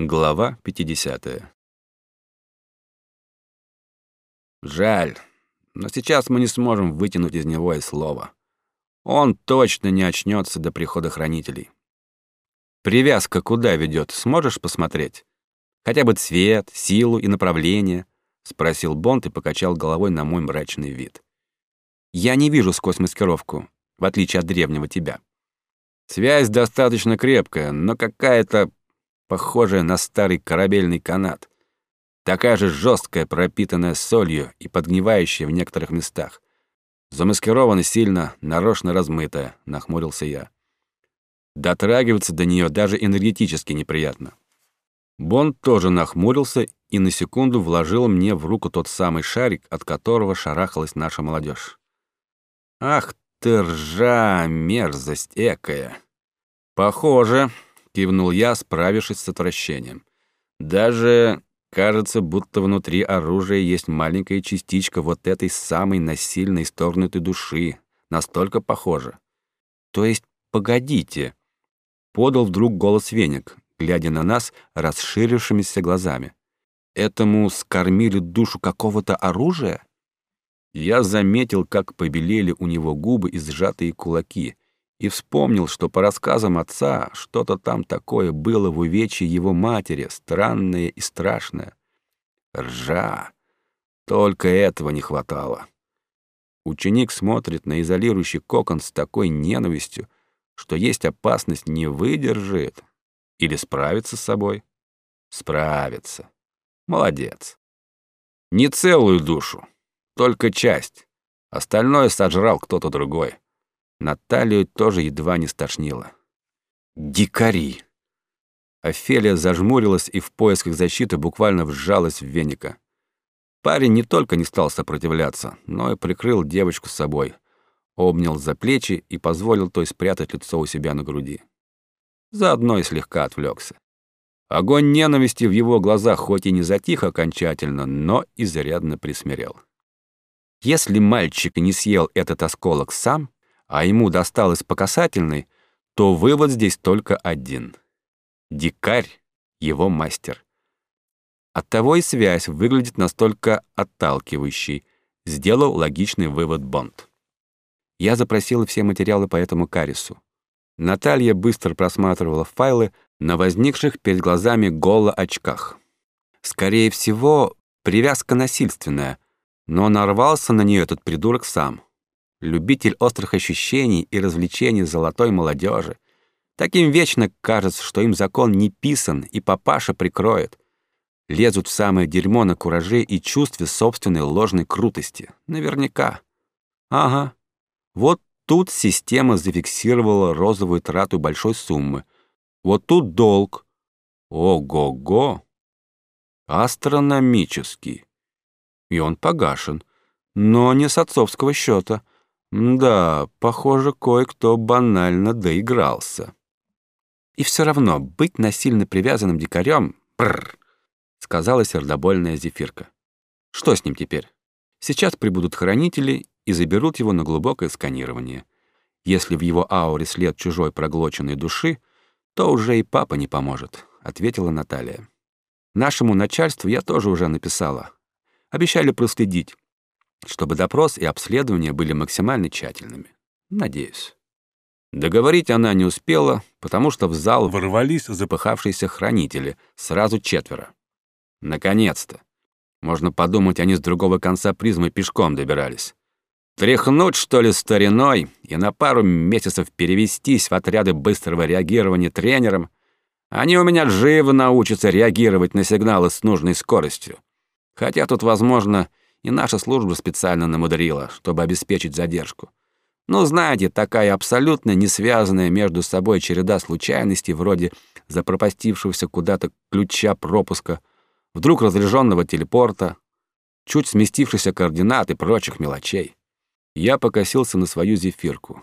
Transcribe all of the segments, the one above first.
Глава 50. Жаль, но сейчас мы не сможем вытянуть из него и слова. Он точно не очнется до прихода хранителей. Привязка куда ведет, сможешь посмотреть? Хотя бы цвет, силу и направление, спросил Бонд и покачал головой на мой мрачный вид. Я не вижу сквозь маскировку, в отличие от древнего тебя. Связь достаточно крепкая, но какая-то похожая на старый корабельный канат. Такая же жесткая, пропитанная солью и подгнивающая в некоторых местах. Замаскирована сильно, нарочно размытая, нахмурился я. Дотрагиваться до нее даже энергетически неприятно. Бонд тоже нахмурился и на секунду вложил мне в руку тот самый шарик, от которого шарахалась наша молодежь. «Ах ты ржа, мерзость экая!» «Похоже», кивнул я, справившись с отвращением. Даже кажется, будто внутри оружия есть маленькая частичка вот этой самой насильно исторгнутой души. Настолько похоже. То есть, погодите. Подал вдруг голос Веник, глядя на нас расширившимися глазами. Этому скормили душу какого-то оружия? Я заметил, как побелели у него губы и сжатые кулаки — и вспомнил, что по рассказам отца что-то там такое было в увечье его матери, странное и страшное. Ржа. Только этого не хватало. Ученик смотрит на изолирующий кокон с такой ненавистью, что есть опасность не выдержит или справится с собой. Справится. Молодец. Не целую душу, только часть. Остальное сожрал кто-то другой. Наталью тоже едва не стошнило. «Дикари!» Офелия зажмурилась и в поисках защиты буквально вжалась в веника. Парень не только не стал сопротивляться, но и прикрыл девочку с собой, обнял за плечи и позволил той спрятать лицо у себя на груди. Заодно и слегка отвлекся. Огонь ненависти в его глазах хоть и не затих окончательно, но изрядно присмирел. Если мальчик не съел этот осколок сам, а ему досталось по касательной, то вывод здесь только один. Дикарь — его мастер. Оттого и связь выглядит настолько отталкивающей, сделал логичный вывод Бонд. Я запросила все материалы по этому карису. Наталья быстро просматривала файлы на возникших перед глазами голо-очках. Скорее всего, привязка насильственная, но нарвался на нее этот придурок сам любитель острых ощущений и развлечений золотой молодежи. Таким вечно кажется, что им закон не писан, и папаша прикроет. Лезут в самое дерьмо на кураже и чувстве собственной ложной крутости. Наверняка. Ага. Вот тут система зафиксировала розовую трату большой суммы. Вот тут долг. Ого-го. Астрономический. И он погашен. Но не с отцовского счета. Да, похоже, кое-кто банально доигрался. И все равно быть насильно привязанным дикарем — бррр, сказала сердобольная зефирка. Что с ним теперь? Сейчас прибудут хранители и заберут его на глубокое сканирование. Если в его ауре след чужой проглоченной души, то уже и папа не поможет, ответила Наталья. Нашему начальству я тоже уже написала. Обещали проследить чтобы допрос и обследование были максимально тщательными. Надеюсь. Договорить она не успела, потому что в зал ворвались запыхавшиеся хранители, сразу четверо. Наконец-то. Можно подумать, они с другого конца призмы пешком добирались. Тряхнуть, что ли, стариной и на пару месяцев перевестись в отряды быстрого реагирования тренером. Они у меня живо научатся реагировать на сигналы с нужной скоростью. Хотя тут, возможно, и наша служба специально намудрила, чтобы обеспечить задержку. Ну, знаете, такая абсолютно не связанная между собой череда случайностей вроде запропастившегося куда-то ключа пропуска, вдруг разряженного телепорта, чуть сместившихся координат и прочих мелочей. Я покосился на свою зефирку.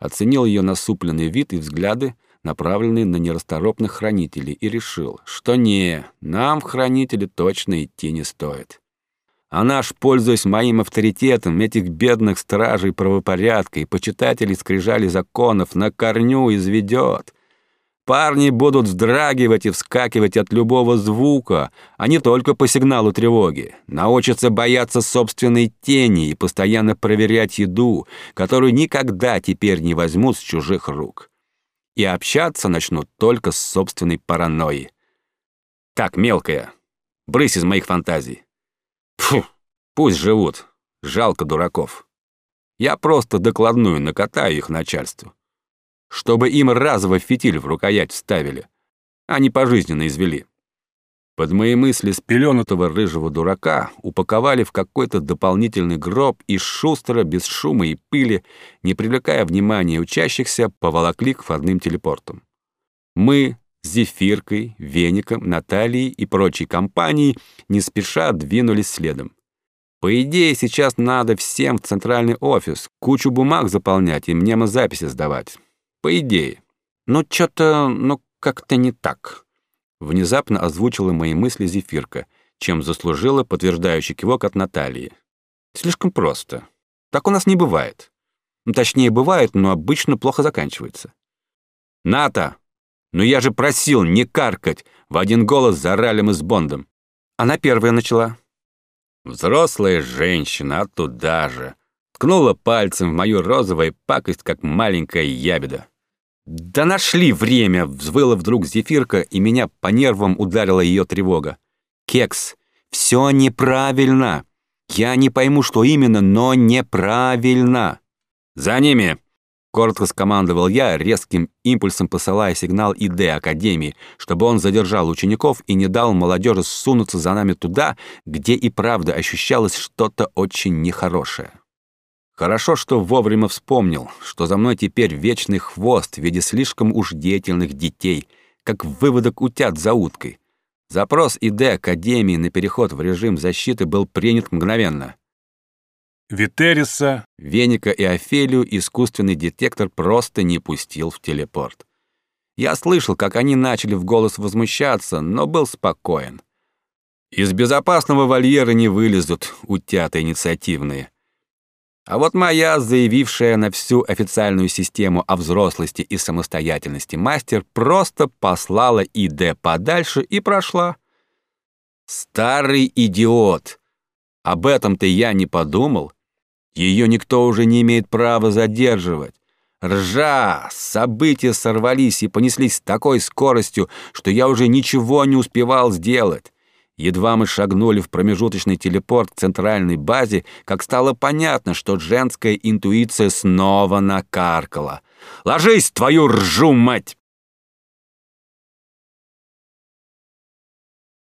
Оценил ее насупленный вид и взгляды, направленные на нерасторопных хранителей, и решил, что не, нам в хранители точно идти не стоит. А наш, пользуясь моим авторитетом, этих бедных стражей правопорядка и почитателей скрижали законов, на корню изведет. Парни будут вздрагивать и вскакивать от любого звука, а не только по сигналу тревоги. Научатся бояться собственной тени и постоянно проверять еду, которую никогда теперь не возьмут с чужих рук. И общаться начнут только с собственной паранойей. Так, мелкая, брысь из моих фантазий. Пусть живут, жалко дураков. Я просто докладную накатаю их начальству чтобы им разово фитиль в рукоять вставили, а не пожизненно извели. Под мои мысли спеленутого рыжего дурака упаковали в какой-то дополнительный гроб и шустро, без шума и пыли, не привлекая внимания учащихся, поволокли к входным телепортам. Мы с Зефиркой, Веником, Натальей и прочей компанией не спеша двинулись следом. По идее, сейчас надо всем в центральный офис, кучу бумаг заполнять и мнемозаписи сдавать. По идее. Но что-то, ну, как-то не так. Внезапно озвучила мои мысли Зефирка, чем заслужила подтверждающий кивок от Натальи. Слишком просто. Так у нас не бывает. Ну, точнее, бывает, но обычно плохо заканчивается. «Ната! Ну я же просил не каркать!» В один голос заорали мы с Бондом. Она первая начала. Взрослая женщина, а туда же. Ткнула пальцем в мою розовую пакость, как маленькая ябеда. «Да нашли время!» — взвыла вдруг зефирка, и меня по нервам ударила ее тревога. «Кекс, все неправильно! Я не пойму, что именно, но неправильно!» «За ними!» — коротко скомандовал я, резким импульсом посылая сигнал ИД Академии, чтобы он задержал учеников и не дал молодежи сунуться за нами туда, где и правда ощущалось что-то очень нехорошее. Хорошо, что вовремя вспомнил, что за мной теперь вечный хвост в виде слишком уж деятельных детей, как выводок утят за уткой. Запрос ИД Академии на переход в режим защиты был принят мгновенно. Витериса, Веника и Офелию искусственный детектор просто не пустил в телепорт. Я слышал, как они начали в голос возмущаться, но был спокоен. Из безопасного вольера не вылезут утята инициативные. А вот моя, заявившая на всю официальную систему о взрослости и самостоятельности мастер, просто послала ИД подальше и прошла. Старый идиот! Об этом-то я не подумал. Ее никто уже не имеет права задерживать. Ржа! События сорвались и понеслись с такой скоростью, что я уже ничего не успевал сделать. Едва мы шагнули в промежуточный телепорт к центральной базе, как стало понятно, что женская интуиция снова накаркала. «Ложись, твою ржу, мать!»